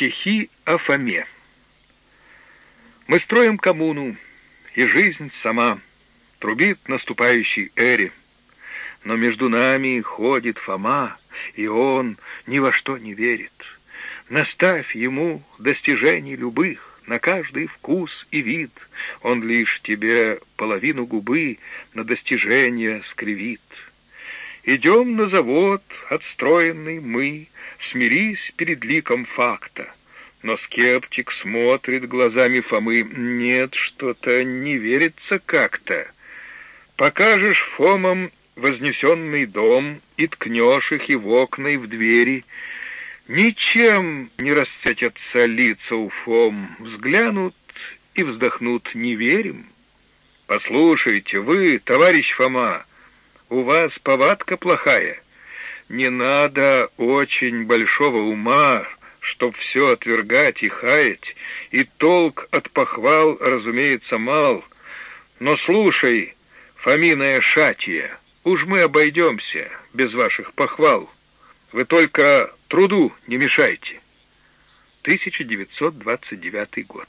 Стихи о Фоме. Мы строим коммуну, и жизнь сама трубит наступающей эре. Но между нами ходит Фома, и он ни во что не верит. Наставь ему достижений любых, на каждый вкус и вид. Он лишь тебе половину губы на достижение скривит. Идем на завод, отстроенный мы, смирись перед ликом факта. Но скептик смотрит глазами Фомы. Нет, что-то не верится как-то. Покажешь Фомам вознесенный дом и ткнешь их и в окна, и в двери. Ничем не расцветятся лица у Фом. Взглянут и вздохнут «не верим». Послушайте, вы, товарищ Фома, у вас повадка плохая. Не надо очень большого ума, чтоб все отвергать и хаять, и толк от похвал, разумеется, мал. Но слушай, Фоминая шатья, уж мы обойдемся без ваших похвал. Вы только труду не мешайте. 1929 год.